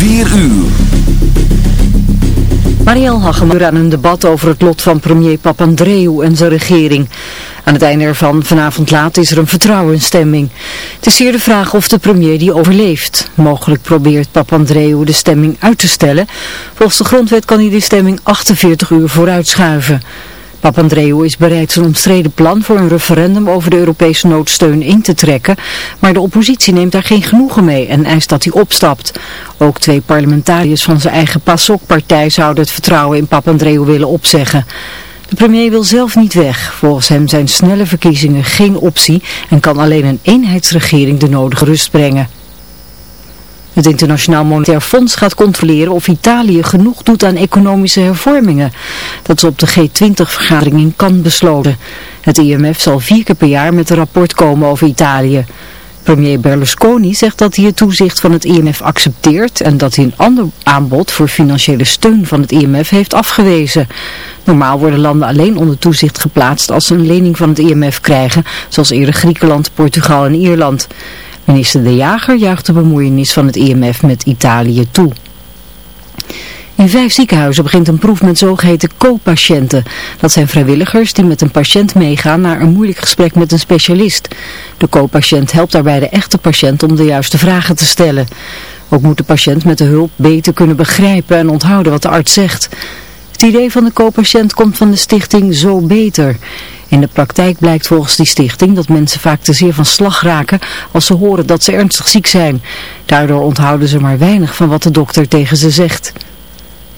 4 uur. Marielle Hagemuur aan een debat over het lot van premier Papandreou en zijn regering. Aan het einde ervan, vanavond laat, is er een vertrouwensstemming. Het is zeer de vraag of de premier die overleeft. Mogelijk probeert Papandreou de stemming uit te stellen. Volgens de grondwet kan hij de stemming 48 uur vooruitschuiven. Papandreou is bereid zijn omstreden plan voor een referendum over de Europese noodsteun in te trekken, maar de oppositie neemt daar geen genoegen mee en eist dat hij opstapt. Ook twee parlementariërs van zijn eigen PASOK-partij zouden het vertrouwen in Papandreou willen opzeggen. De premier wil zelf niet weg. Volgens hem zijn snelle verkiezingen geen optie en kan alleen een eenheidsregering de nodige rust brengen. Het Internationaal Monetair Fonds gaat controleren of Italië genoeg doet aan economische hervormingen. Dat is op de G20-vergadering in Cannes besloten. Het IMF zal vier keer per jaar met een rapport komen over Italië. Premier Berlusconi zegt dat hij het toezicht van het IMF accepteert en dat hij een ander aanbod voor financiële steun van het IMF heeft afgewezen. Normaal worden landen alleen onder toezicht geplaatst als ze een lening van het IMF krijgen, zoals eerder Griekenland, Portugal en Ierland. Minister De Jager juicht de bemoeienis van het IMF met Italië toe. In vijf ziekenhuizen begint een proef met zogeheten co-patiënten. Dat zijn vrijwilligers die met een patiënt meegaan naar een moeilijk gesprek met een specialist. De co-patiënt helpt daarbij de echte patiënt om de juiste vragen te stellen. Ook moet de patiënt met de hulp beter kunnen begrijpen en onthouden wat de arts zegt. Het idee van de co-patiënt komt van de stichting Zo Beter. In de praktijk blijkt volgens die stichting dat mensen vaak te zeer van slag raken als ze horen dat ze ernstig ziek zijn. Daardoor onthouden ze maar weinig van wat de dokter tegen ze zegt.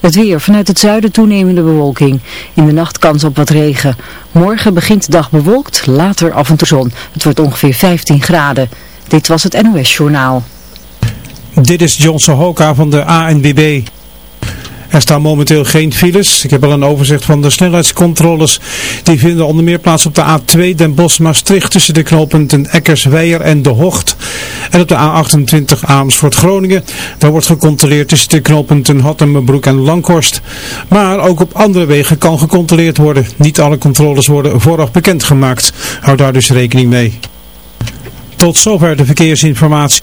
Het weer. Vanuit het zuiden toenemende bewolking. In de nacht kans op wat regen. Morgen begint de dag bewolkt, later af en toe zon. Het wordt ongeveer 15 graden. Dit was het NOS Journaal. Dit is Johnson Hoka van de ANWB. Er staan momenteel geen files. Ik heb al een overzicht van de snelheidscontroles. Die vinden onder meer plaats op de A2 Den Bosch-Maastricht tussen de knooppunten Eckersweijer en De Hocht. En op de A28 Amersfoort-Groningen. Daar wordt gecontroleerd tussen de knooppunten Hattemenbroek en Langhorst. Maar ook op andere wegen kan gecontroleerd worden. Niet alle controles worden vooraf bekendgemaakt. Houd daar dus rekening mee. Tot zover de verkeersinformatie.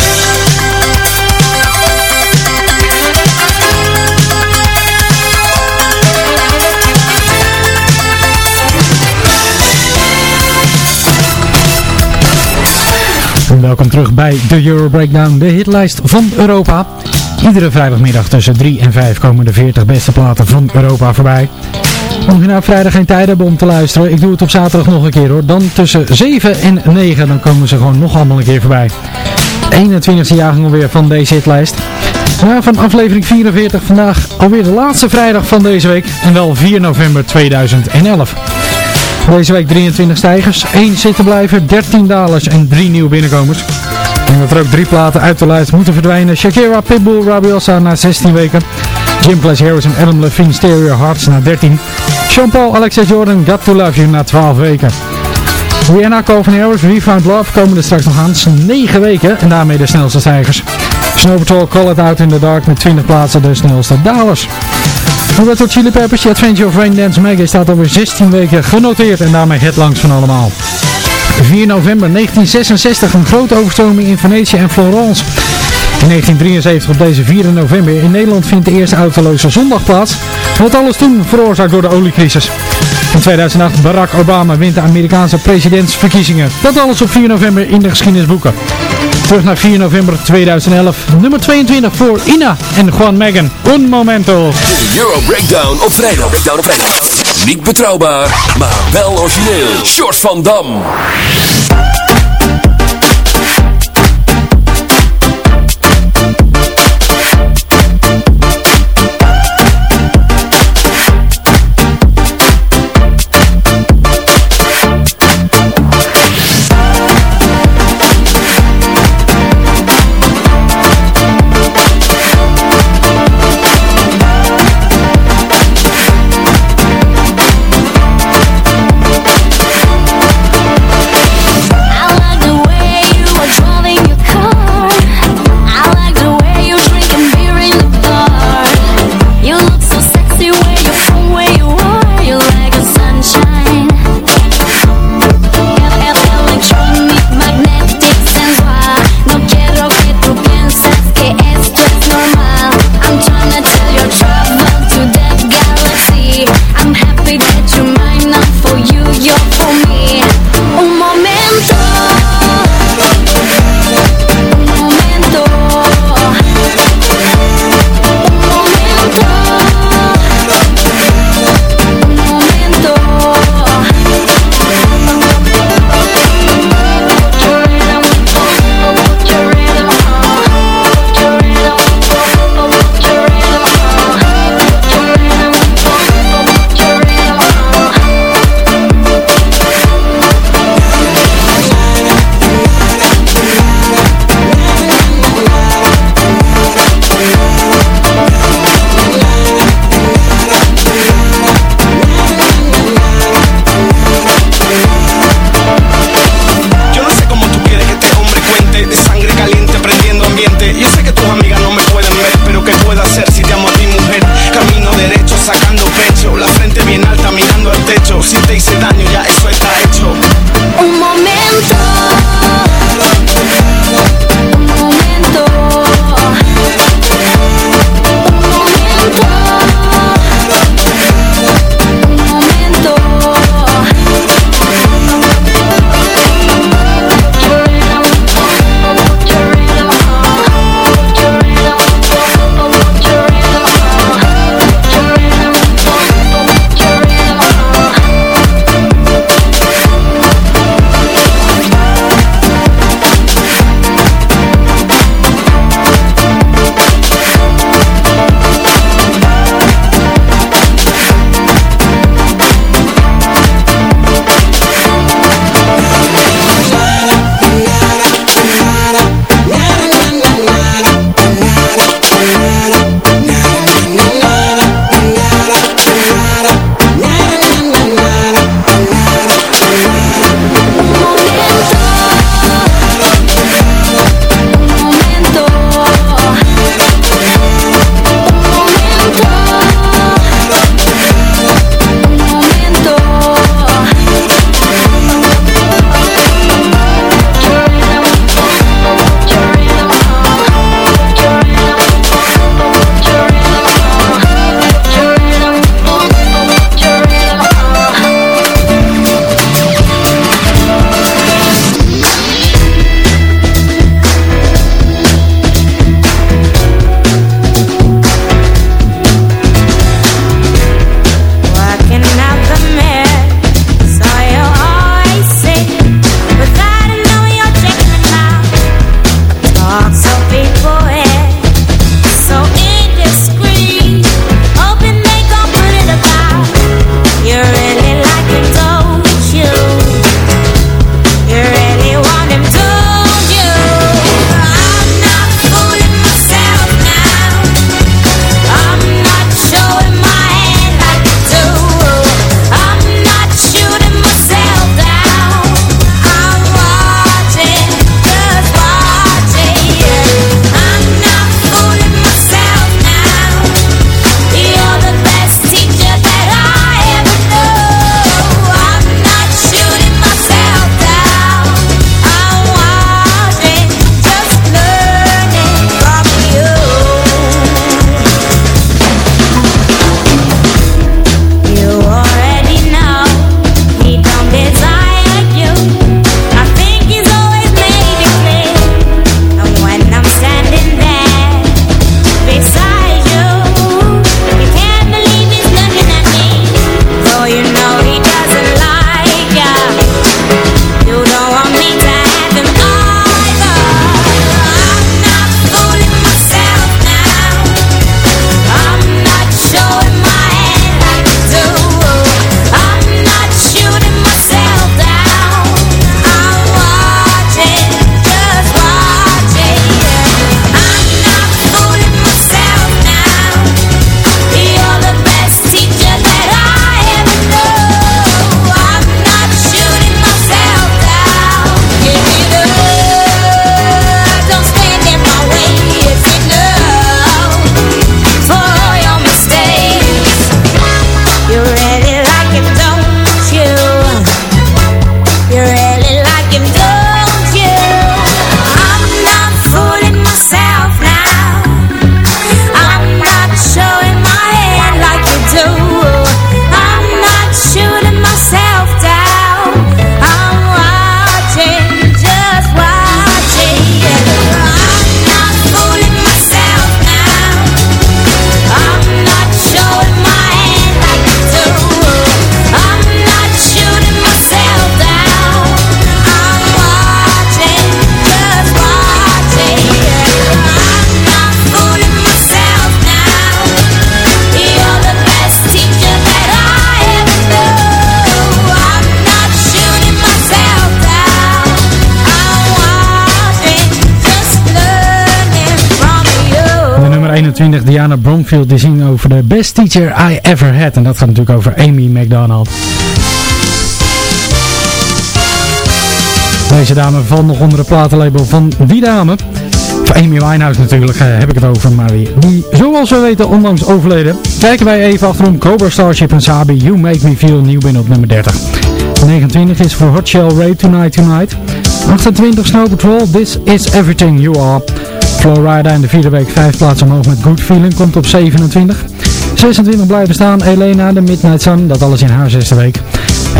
Welkom terug bij de Euro Breakdown, de hitlijst van Europa. Iedere vrijdagmiddag tussen 3 en 5 komen de 40 beste platen van Europa voorbij. Mocht je nou vrijdag geen tijd hebben om te luisteren, ik doe het op zaterdag nog een keer hoor. Dan tussen 7 en 9, dan komen ze gewoon nog allemaal een keer voorbij. 21e jaargang alweer van deze hitlijst. Ja, van aflevering 44 vandaag alweer de laatste vrijdag van deze week. En wel 4 november 2011. Deze week 23 stijgers, 1 zitten blijven, 13 dalers en 3 nieuwe binnenkomers. En dat er ook drie platen uit de lijst moeten verdwijnen. Shakira, Pitbull, Rabiosa na 16 weken. Jim Clash Harris en Adam Levine, Stereo Hearts na 13. Sean Paul, Alexa Jordan, Got To Love You na 12 weken. Rihanna, Calvin Harris, We Found Love komen er straks nog aan. 9 weken en daarmee de snelste stijgers. Snow Patrol, Call It Out in the Dark met 20 plaatsen de snelste dalers. Red Hot Chili Peppers, The Adventure of Rain Dance Maggie staat alweer 16 weken genoteerd en daarmee het langs van allemaal. 4 november 1966 een grote overstroming in Venetië en Florence. In 1973 op deze 4 november in Nederland vindt de eerste autoloze zondag plaats. Wat alles toen veroorzaakt door de oliecrisis. In 2008 Barack Obama wint de Amerikaanse presidentsverkiezingen. Dat alles op 4 november in de geschiedenisboeken. Terug naar 4 november 2011. Nummer 22 voor Ina en Juan Megan. Un momento. De Euro Breakdown op vrijdag. Breakdown op vrijdag. Niet betrouwbaar, maar wel origineel. Short van Dam. Diana Bromfield die zingt over de best teacher I ever had. En dat gaat natuurlijk over Amy McDonald. Deze dame valt nog onder de platenlabel van die dame. Voor Amy Winehouse natuurlijk uh, heb ik het over, maar die, zoals we weten onlangs overleden. Kijken wij even achterom Cobra Starship en Sabi, You Make Me Feel nieuw binnen op nummer 30. 29 is voor Hot Shell Ray Tonight Tonight. 28 Snow Patrol, This Is Everything You Are. Florida in de vierde week 5 plaatsen omhoog met Good Feeling komt op 27. 26 blijven staan Elena, de Midnight Sun, dat alles in haar zesde week.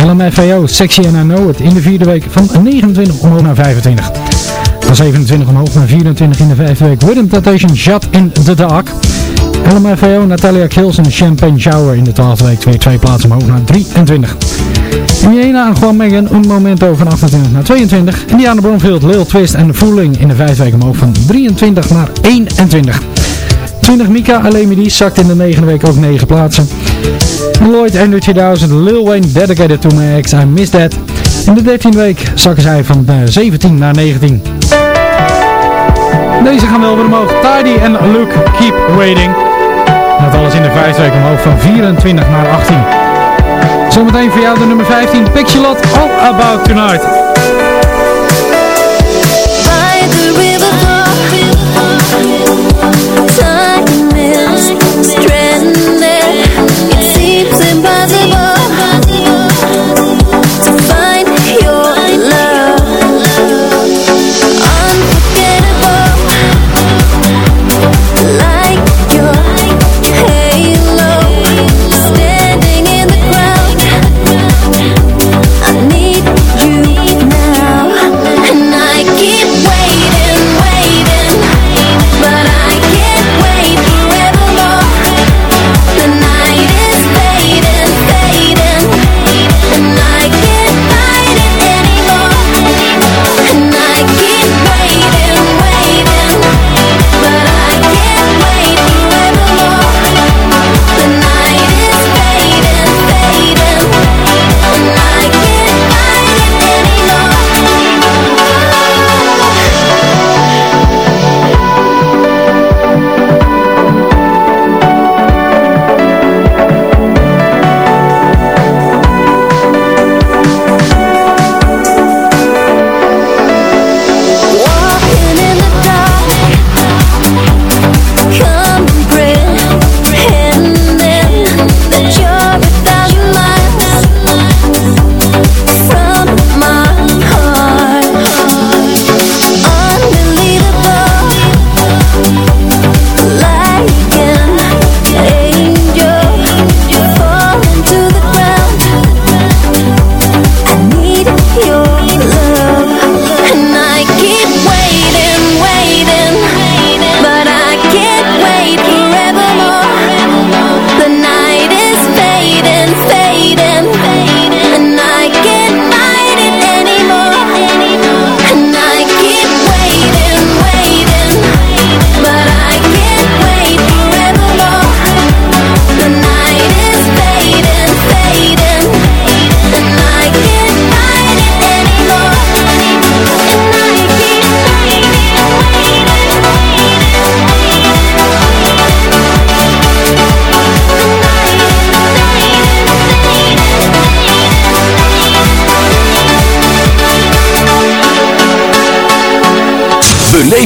LMFAO, Sexy and I Know It in de vierde week van 29 omhoog naar 25. Van 27 omhoog naar 24 in de vijfde week. Rhythm Temptation Shut in the Dark. LMFAO, Natalia Kills en Champagne Shower in de twaalfde week. Twee, twee plaatsen omhoog naar 23. Jena en Juan Megan een moment over 28 naar 22. Indiana Bromfield, Lil Twist en The Fooling in de vijfde week omhoog van 23 naar 21. 20 Mika Alemidi zakt in de negende week ook 9 plaatsen. Lloyd Andrew 2000, Lil Wayne Dedicated to My Ex, I Miss That. In de 13e week zakken zij van 17 naar 19. Deze gaan wel weer omhoog. Tidy en Luke Keep Waiting. Dat alles in de vijfde week omhoog van 24 naar 18. Zometeen voor jou de nummer 15, Pixelot, All About Tonight. Time is stranded It seems impossible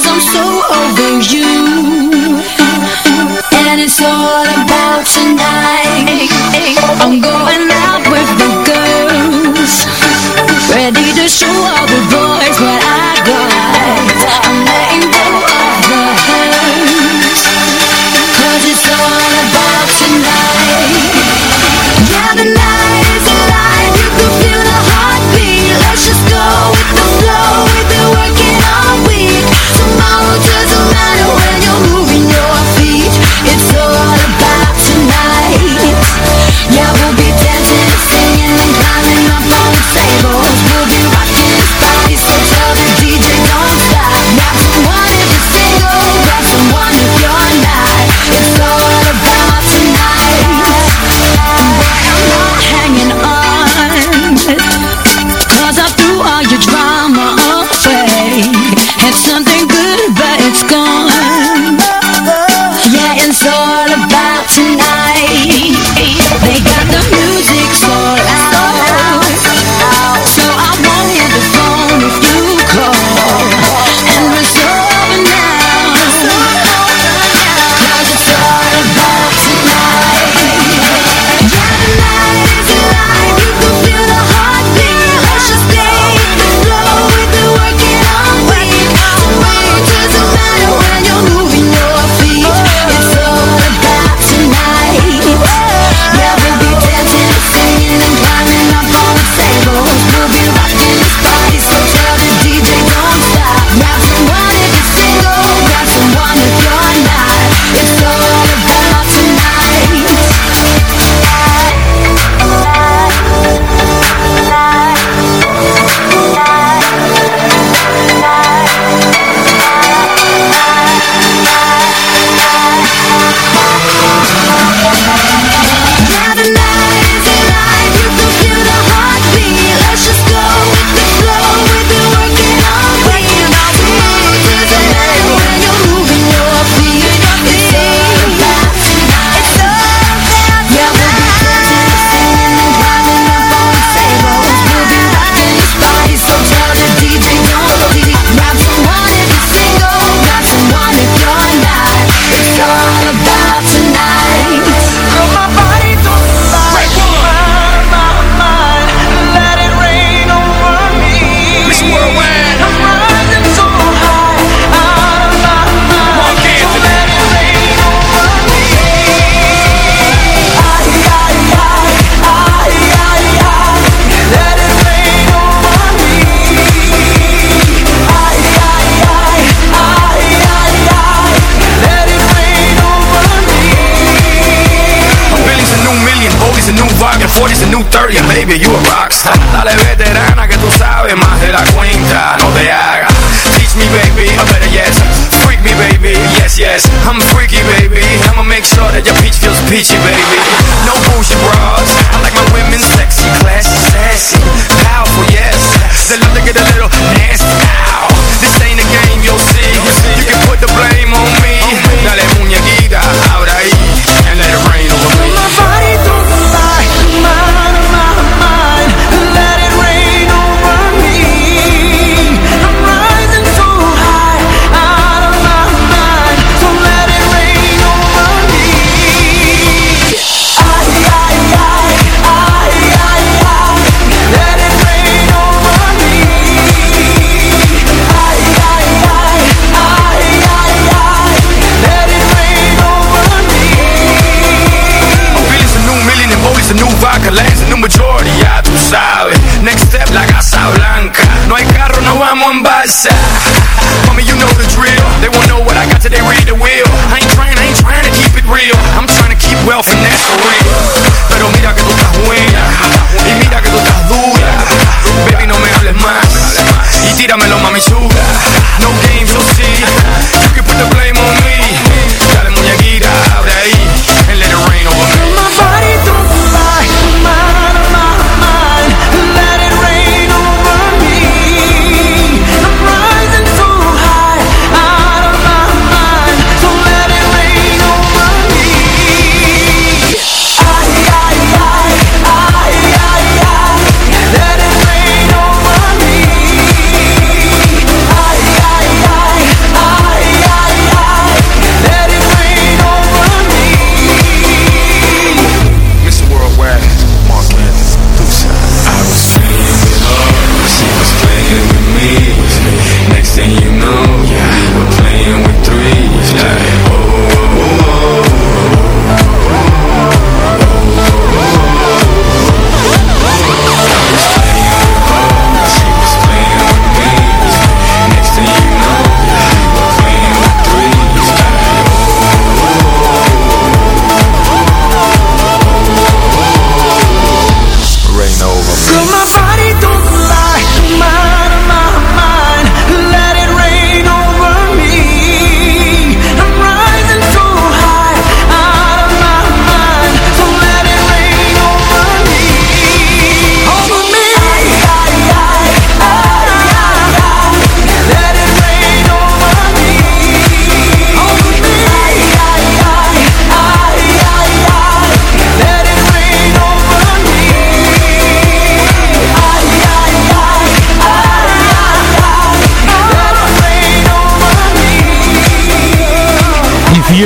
Cause I'm so over you. And it's all about tonight. I'm going out with the girls. Ready to show all the boys what I got. I'm letting go baby, you a rockstar Dale veterana que tú sabes más de la cuenta. No te hagas. Teach me baby, a better yes Freak me baby, yes yes. I'm freaky baby. I'ma make sure that your peach feels peachy baby.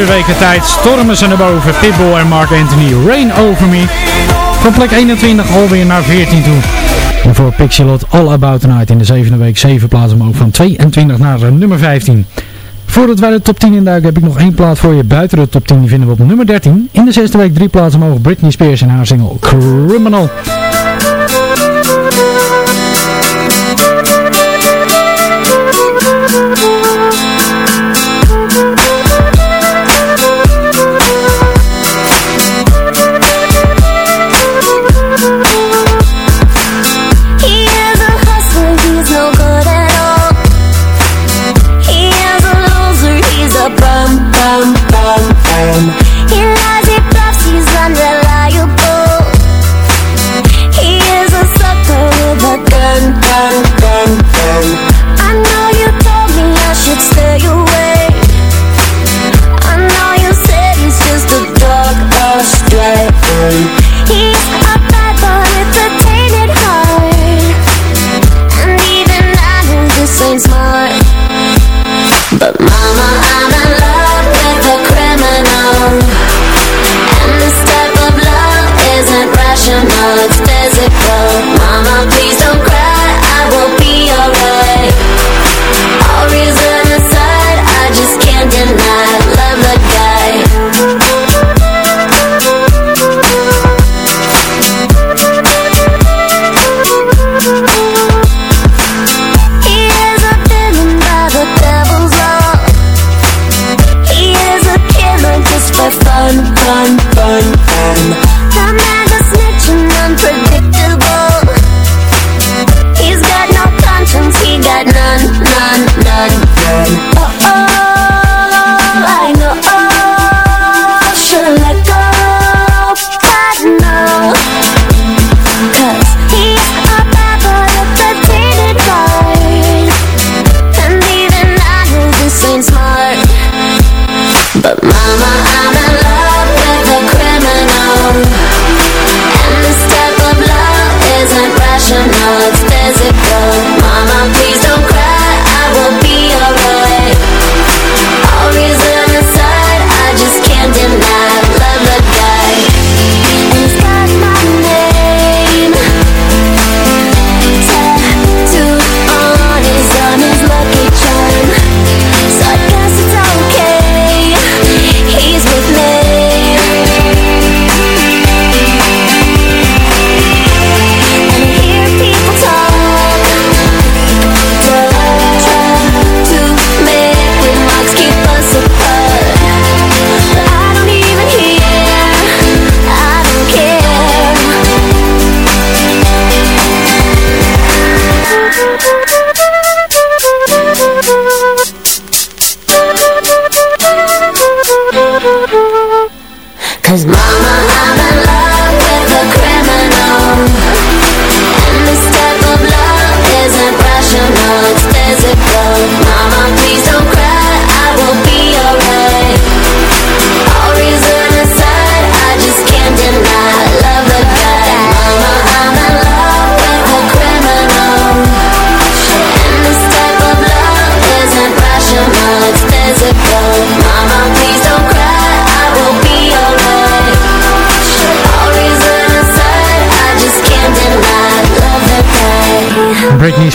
vier weken tijd stormen ze naar boven. Pitbull en Mark Anthony, Rain Over Me. Van plek 21 alweer naar 14 toe. En voor Pixelot All About Tonight in de zevende week 7 plaatsen omhoog van 22 naar eh, nummer 15. Voordat wij de top 10 induiken heb ik nog één plaat voor je buiten de top 10. Die vinden we op nummer 13. In de zesde week drie plaatsen omhoog Britney Spears en haar single Criminal. my eyes.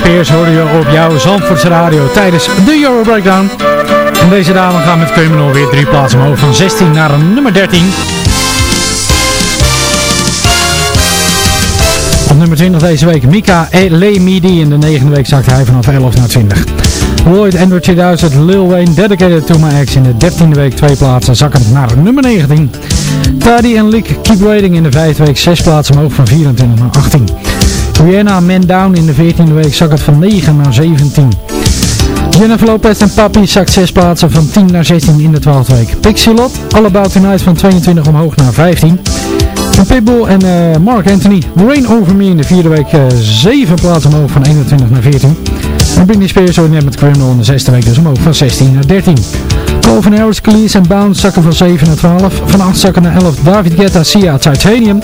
Spears hoorde je op jouw Zandvoortse radio tijdens de Euro Breakdown. En deze dame gaat met Criminal weer drie plaatsen omhoog van 16 naar nummer 13. Op nummer 20 deze week Mika Le Midi. In de negende week zakte hij vanaf 11 naar 20. Lloyd Android 2000 Lil Wayne Dedicated to My Ex in de 13e week twee plaatsen zakkend naar nummer 19. Tadi en Leak Keep Waiting in de vijfde week zes plaatsen omhoog van 24 naar 18. Rihanna Man Down in de 14e week zakkend van 9 naar 17. Jennifer Lopez en Papi zakt 6 plaatsen van 10 naar 16 in de 12e week. Pixie Lot, All About Tonight van 22 omhoog naar 15. En Pitbull en uh, Mark Anthony, Rain Over Me in de vierde week uh, 7 plaatsen omhoog van 21 naar 14. En Britney Spears zo net met Criminal in de zesde week dus omhoog van 16 naar 13. Calvin Harris, Khalees en Bounce zakken van 7 naar 12. Van 8 zakken naar 11 David Guetta, Sia, Titanium.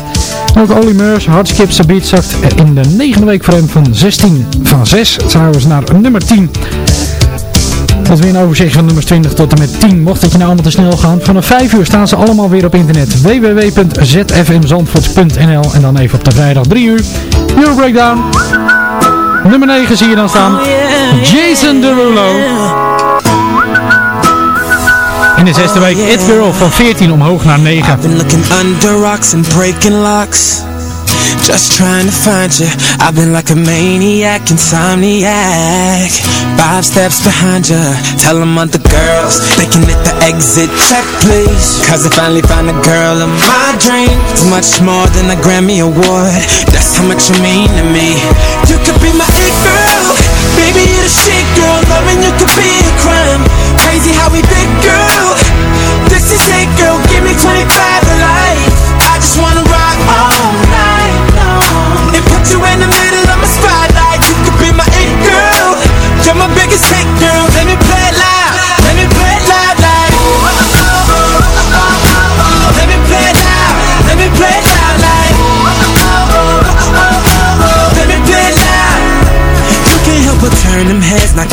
En ook Olly Murs, Hardskip Beat zakt in de negende week voor hem van 16 van 6 trouwens naar nummer 10. Dat weer een overzicht van nummers 20 tot en met 10. Mocht het je nou allemaal te snel gaan. Vanaf 5 uur staan ze allemaal weer op internet. www.zfmzandvoort.nl En dan even op de vrijdag 3 uur. Euro Breakdown. Nummer 9 zie je dan staan. Jason Derulo. In de zesde week It Girl van 14 omhoog naar 9. I've been looking under rocks and breaking locks. Just trying to find you. I've been like a maniac, insomniac. Five steps behind you Tell them other girls They can hit the exit check, please. Cause I finally found a girl of my dreams much more than a Grammy Award. That's how much you mean to me. You could be my girl Baby, you're the shit girl Loving you could be a crime. Crazy how we fit, girl. This is it, girl. Give me 25 to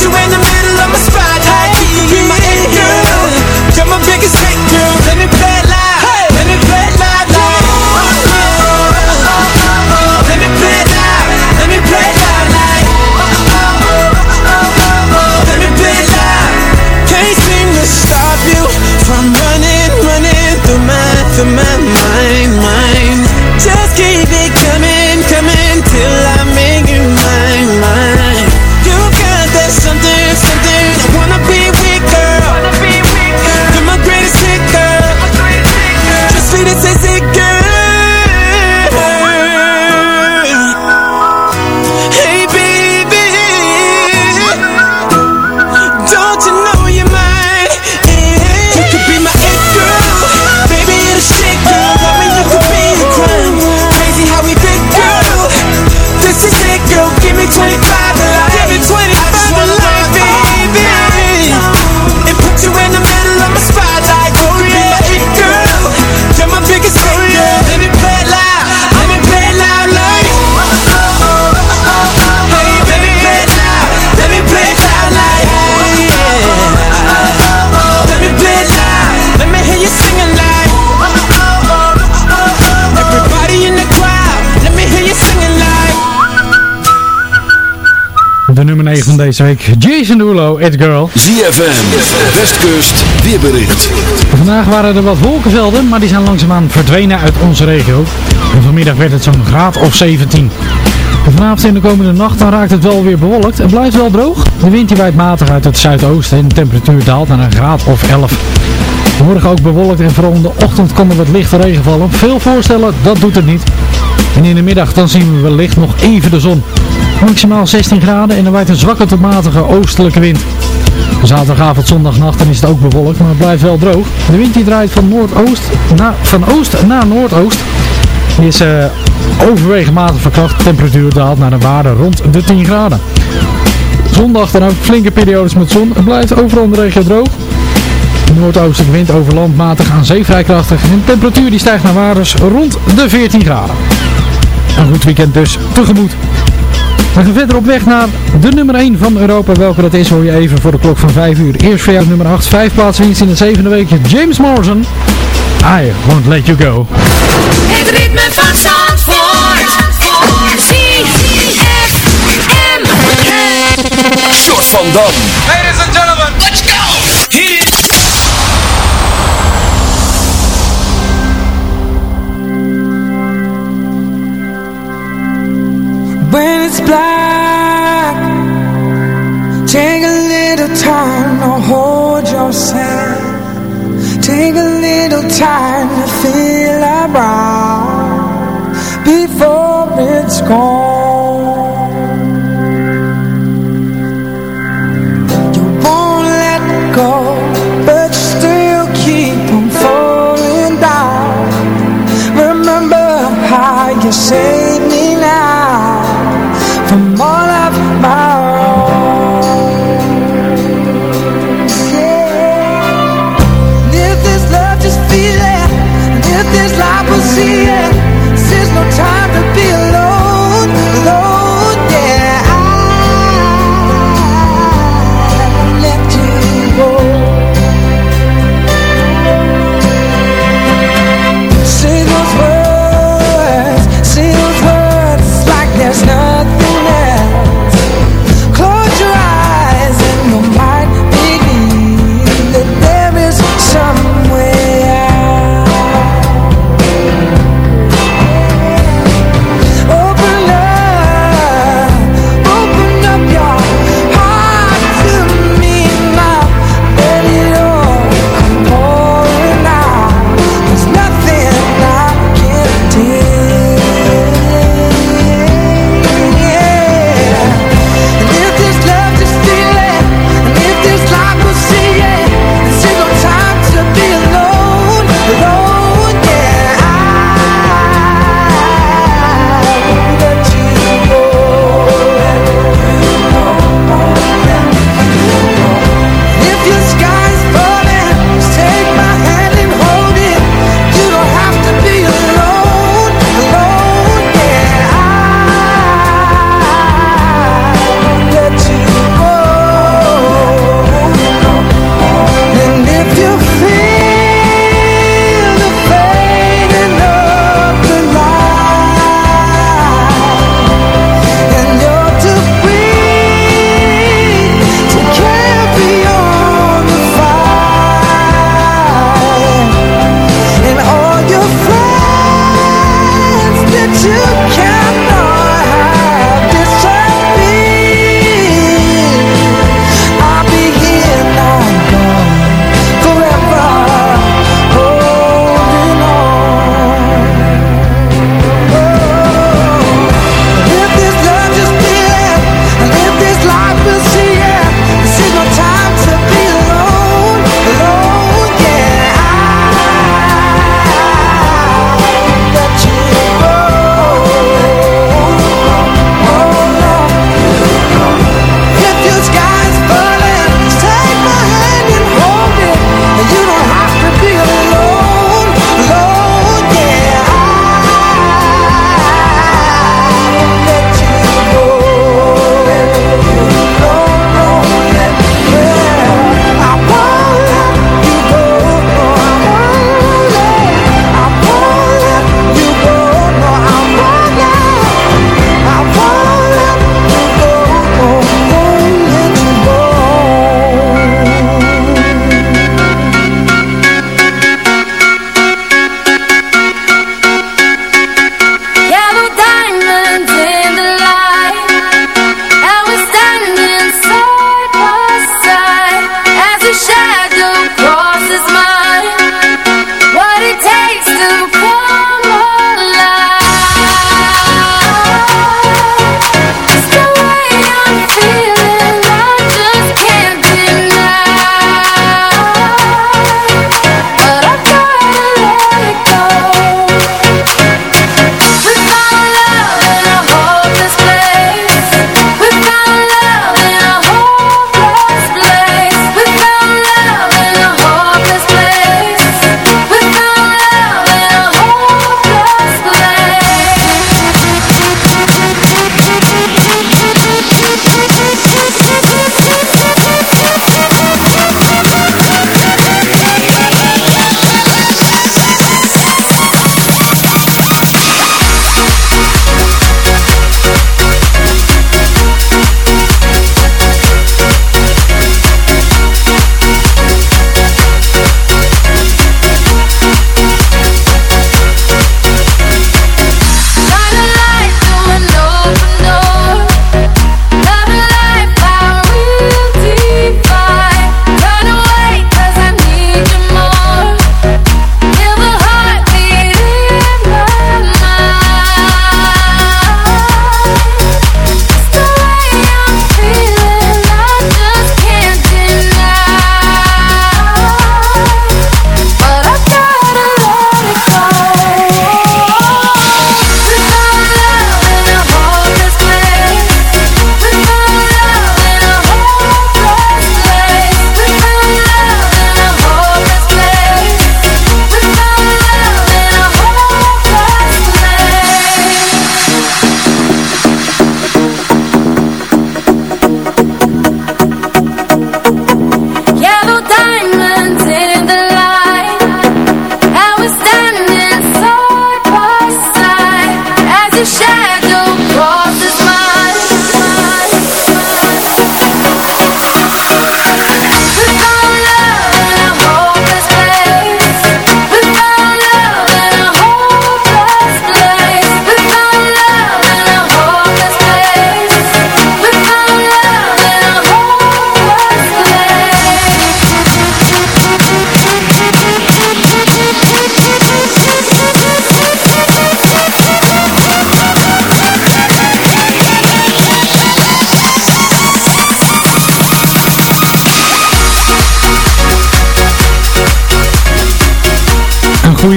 you in the deze week, Jason Derulo, It Girl. ZFM, Westkust, weerbericht. Vandaag waren er wat wolkenvelden, maar die zijn langzaamaan verdwenen uit onze regio. En vanmiddag werd het zo'n graad of 17. En vanavond en de komende nacht dan raakt het wel weer bewolkt. Het blijft wel droog. De wind die waait matig uit het zuidoosten en de temperatuur daalt naar een graad of 11. Morgen ook bewolkt en vooral in de ochtend kan er wat lichte regen vallen. Veel voorstellen, dat doet het niet. En in de middag dan zien we wellicht nog even de zon. Maximaal 16 graden en er waait een zwakke tot matige oostelijke wind. Zaterdagavond, zondagnacht dan is het ook bewolkt, maar het blijft wel droog. De wind die draait van, noordoost naar, van oost naar noordoost. Die is uh, overwegend matig verkracht. Temperatuur daalt naar een waarde rond de 10 graden. Zondag dan ook flinke periodes met zon. Het blijft overal in de regio droog. Noordoostelijke wind over land matig aan zee vrij krachtig. En de temperatuur die stijgt naar waardes rond de 14 graden. Een goed weekend dus tegemoet. We gaan verder op weg naar de nummer 1 van Europa. Welke dat is hoor je even voor de klok van 5 uur. Eerst voor jou nummer 8, 5 plaatsen winst in het zevende weekje. James Morrison. I won't let you go. Het ritme van Zandvoort. ZFM. Short van Dam. Take a little time to feel around before it's gone.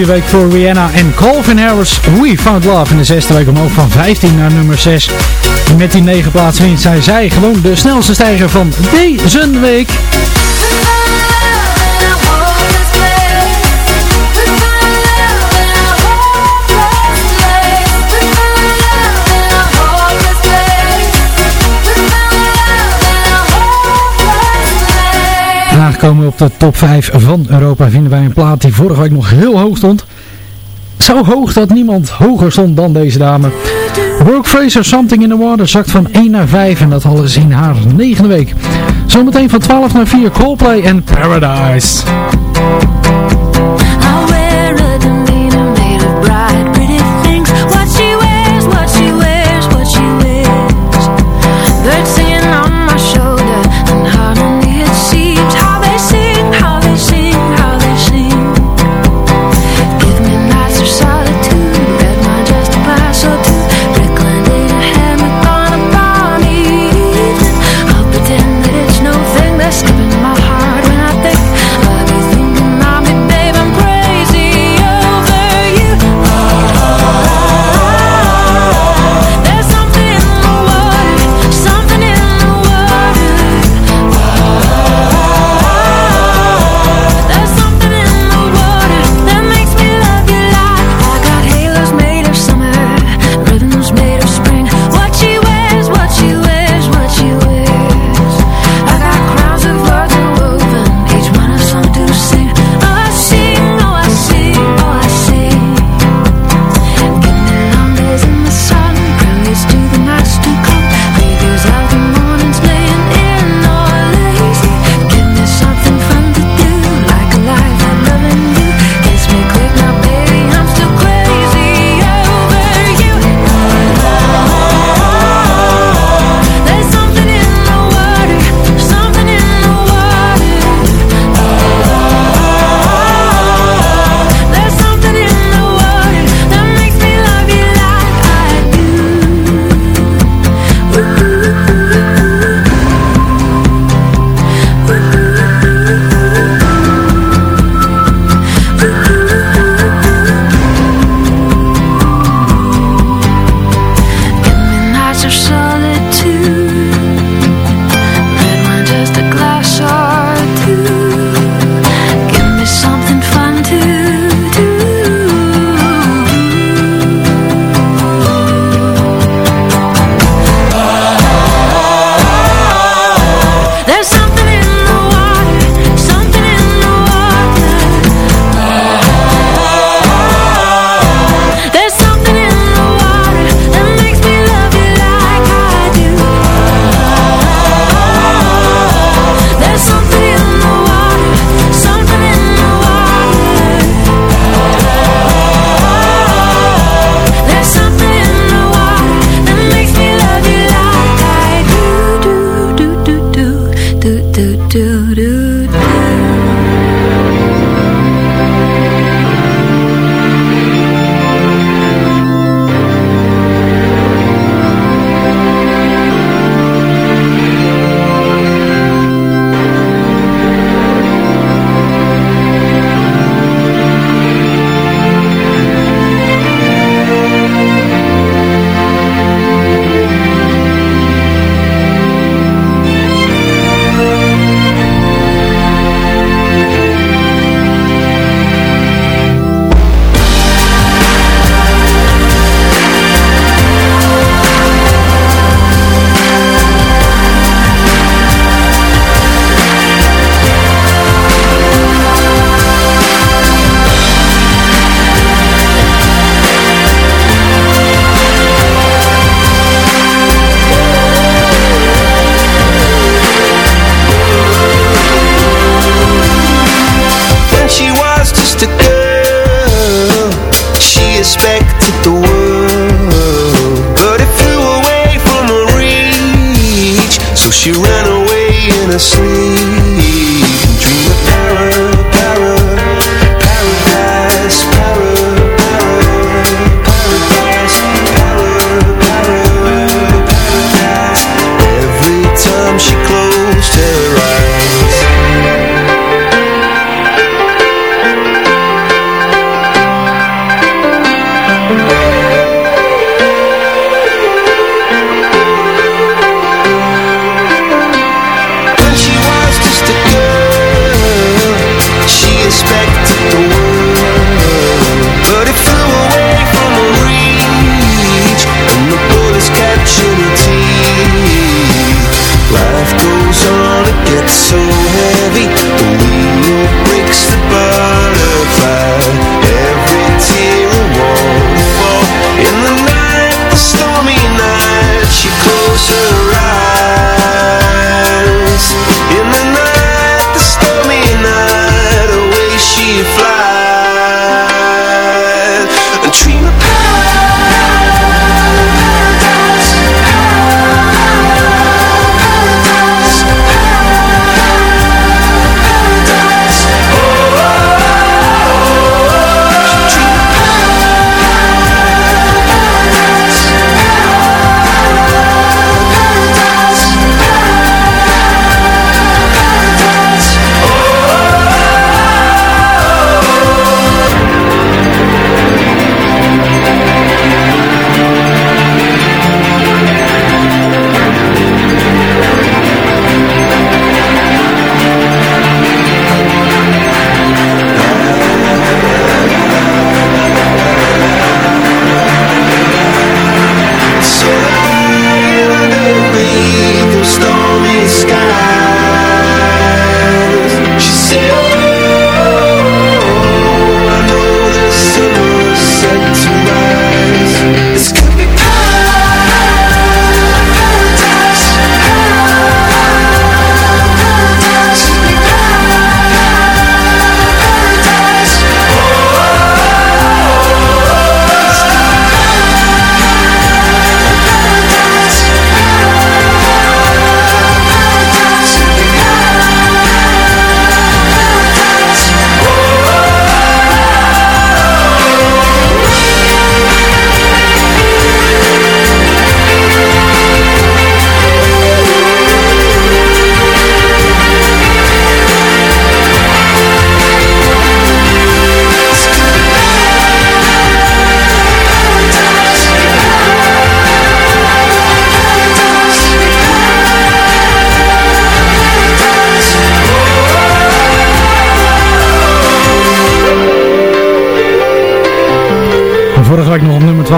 Goede week voor Rihanna en Calvin Harris. We Found Love in de zesde week omhoog van 15 naar nummer 6. En met die 9 plaatsen zijn zij gewoon de snelste stijger van deze week. Aangekomen op de top 5 van Europa vinden wij een plaat die vorige week nog heel hoog stond. Zo hoog dat niemand hoger stond dan deze dame. Brooke Fraser, Something in the Water, zakt van 1 naar 5 en dat alles in haar negende week. Zometeen van 12 naar 4 Coldplay en Paradise.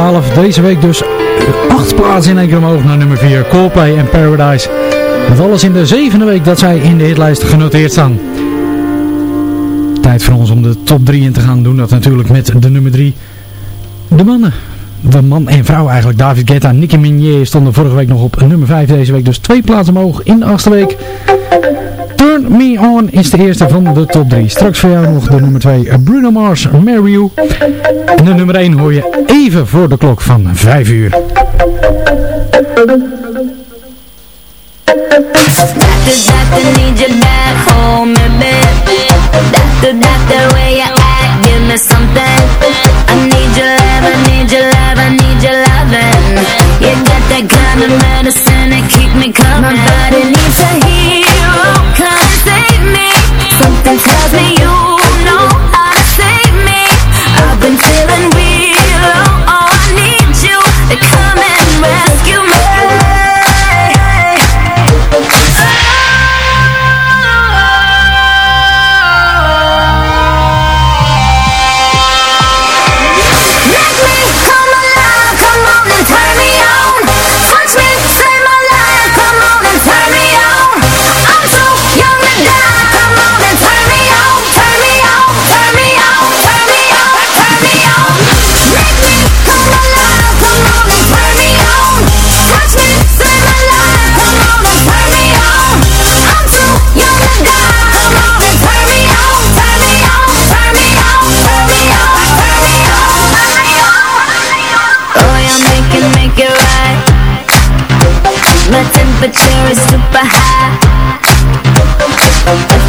12. Deze week dus 8 plaatsen in één keer omhoog naar nummer 4. Coldplay en Paradise. Met alles in de zevende week dat zij in de hitlijst genoteerd staan. Tijd voor ons om de top 3 in te gaan doen. Dat natuurlijk met de nummer 3. De mannen. De man en vrouw eigenlijk. David Guetta en Nicky Minier stonden vorige week nog op nummer 5. Deze week dus twee plaatsen omhoog in de achtste week. Me On is de eerste van de top 3. Straks voor jou nog de nummer 2 Bruno Mars, Mario. En de nummer 1 hoor je even voor de klok van 5 uur. medicine and keep me coming. My body If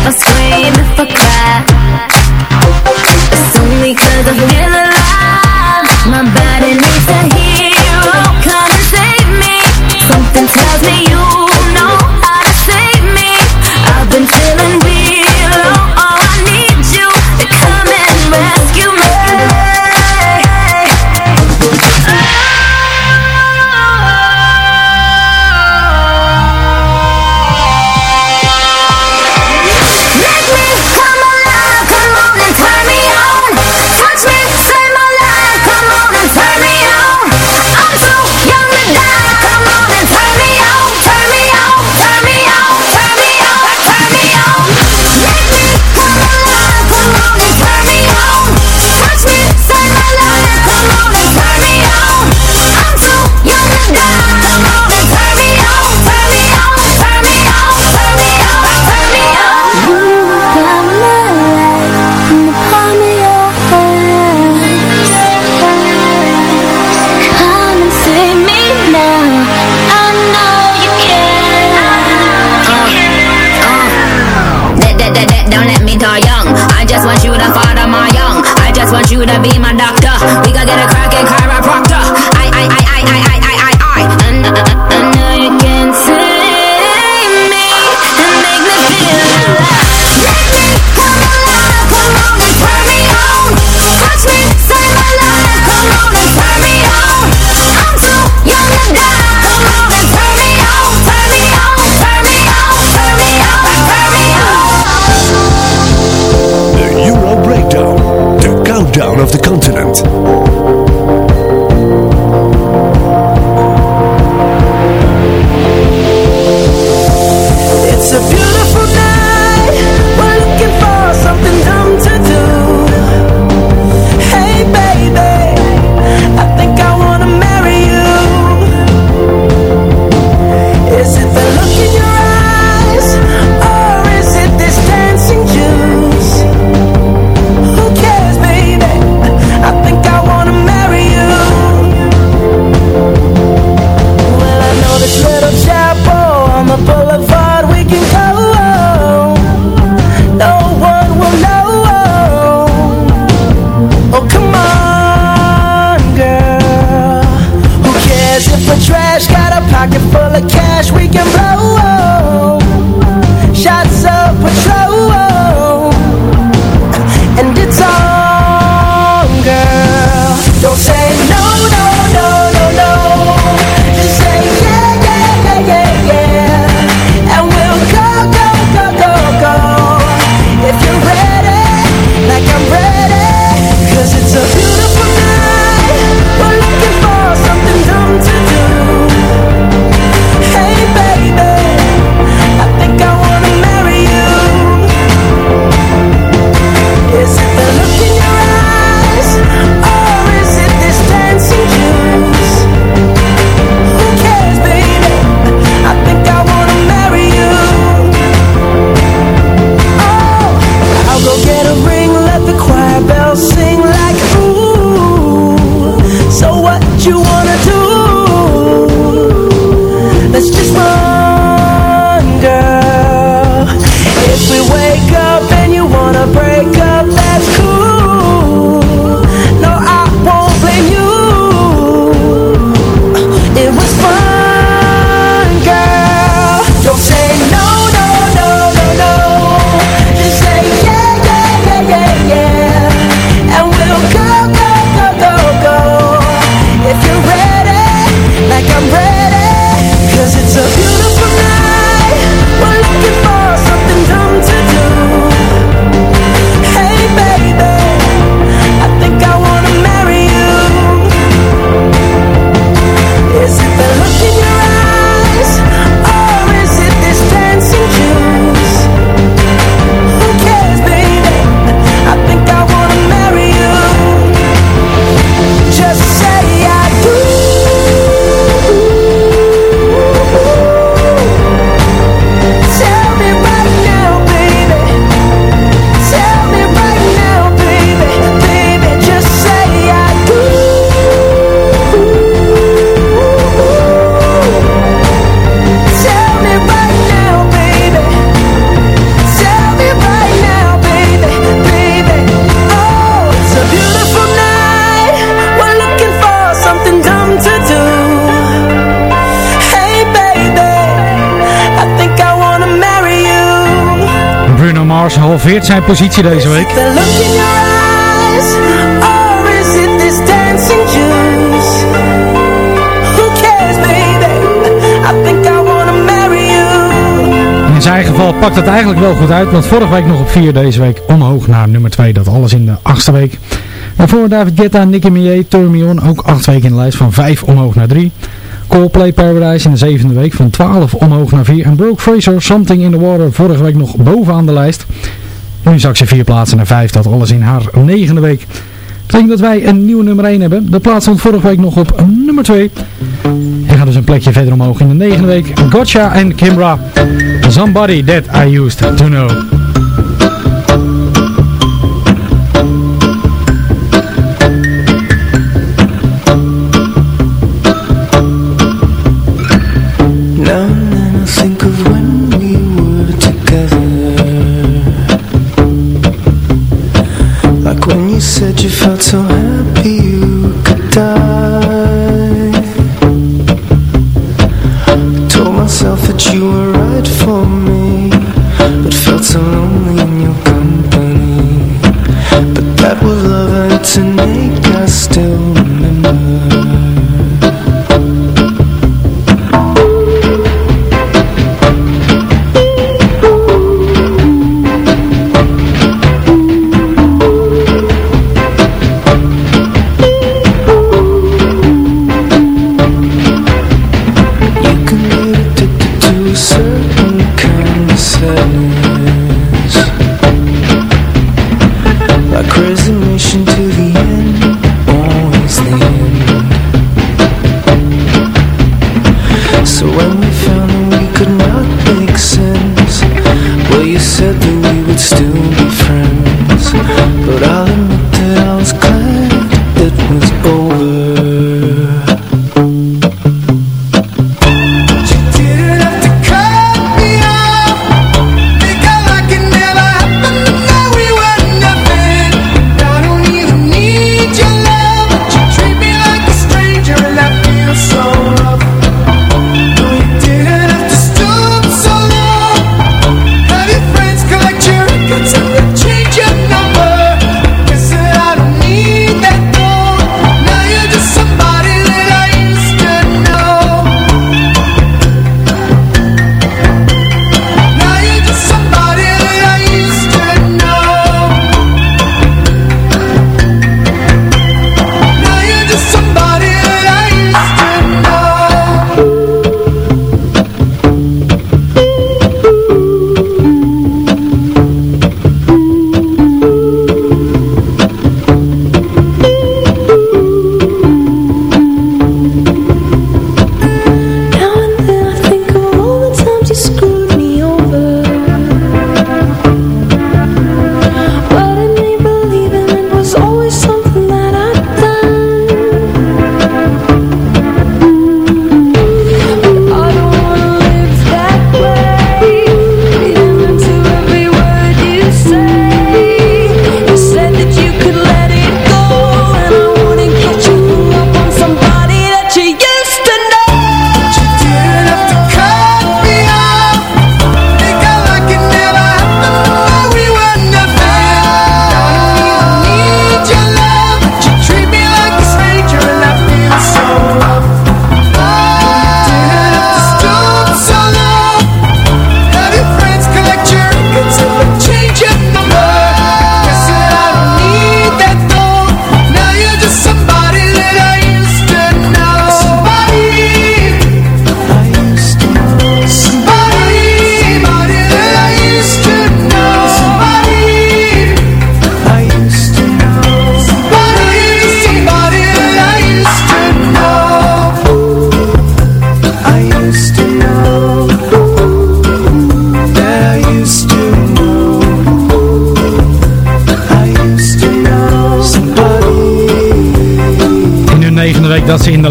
I scream, if I cry. It's only cause I'm feel halveert zijn positie deze week. In zijn geval pakt het eigenlijk wel goed uit, want vorige week nog op 4, deze week omhoog naar nummer 2. Dat alles in de achtste week. Daarvoor David Guetta, Nicky Millet, Turmion, ook 8 weken in de lijst van 5 omhoog naar 3. Coldplay Paradise in de zevende week van 12 omhoog naar 4. En Broke Fraser, Something in the Water, vorige week nog bovenaan de lijst. Nu zakt ze vier plaatsen naar vijf, dat alles in haar negende week. Dat betekent dat wij een nieuwe nummer 1 hebben. De plaats stond vorige week nog op nummer 2. En gaat dus een plekje verder omhoog in de negende week. Gotcha en Kimbra. Somebody that I used to know. There's a mission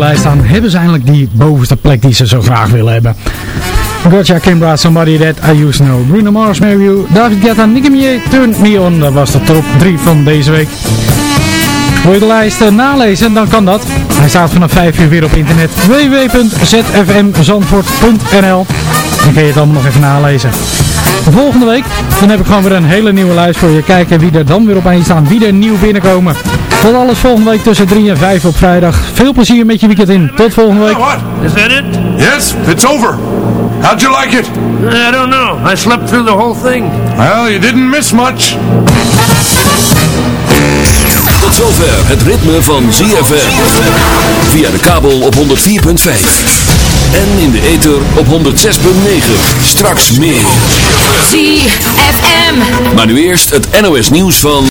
lijst staan, hebben ze eindelijk die bovenste plek die ze zo graag willen hebben. Gotcha, Kimbra, Somebody That I Used to Know, Bruno Mars, Mary You, David Guetta, Nicky Minaj, Turn Me On. Dat was de top 3 van deze week. Wil je de lijst eh, nalezen, dan kan dat. Hij staat vanaf 5 uur weer op internet www.zfmzandvoort.nl Dan kun je het allemaal nog even nalezen. Volgende week, dan heb ik gewoon weer een hele nieuwe lijst voor je. Kijken wie er dan weer op staan, wie er nieuw binnenkomen. Tot alles volgende week tussen 3 en 5 op vrijdag. Veel plezier met je weekend in. Tot volgende week. What? Is that it? Yes, it's over. How'd you like it? I don't know. I slept through the whole thing. Well, you didn't miss much. Tot zover het ritme van ZFM. Via de kabel op 104.5. En in de ether op 106.9. Straks meer. ZFM. Maar nu eerst het NOS nieuws van...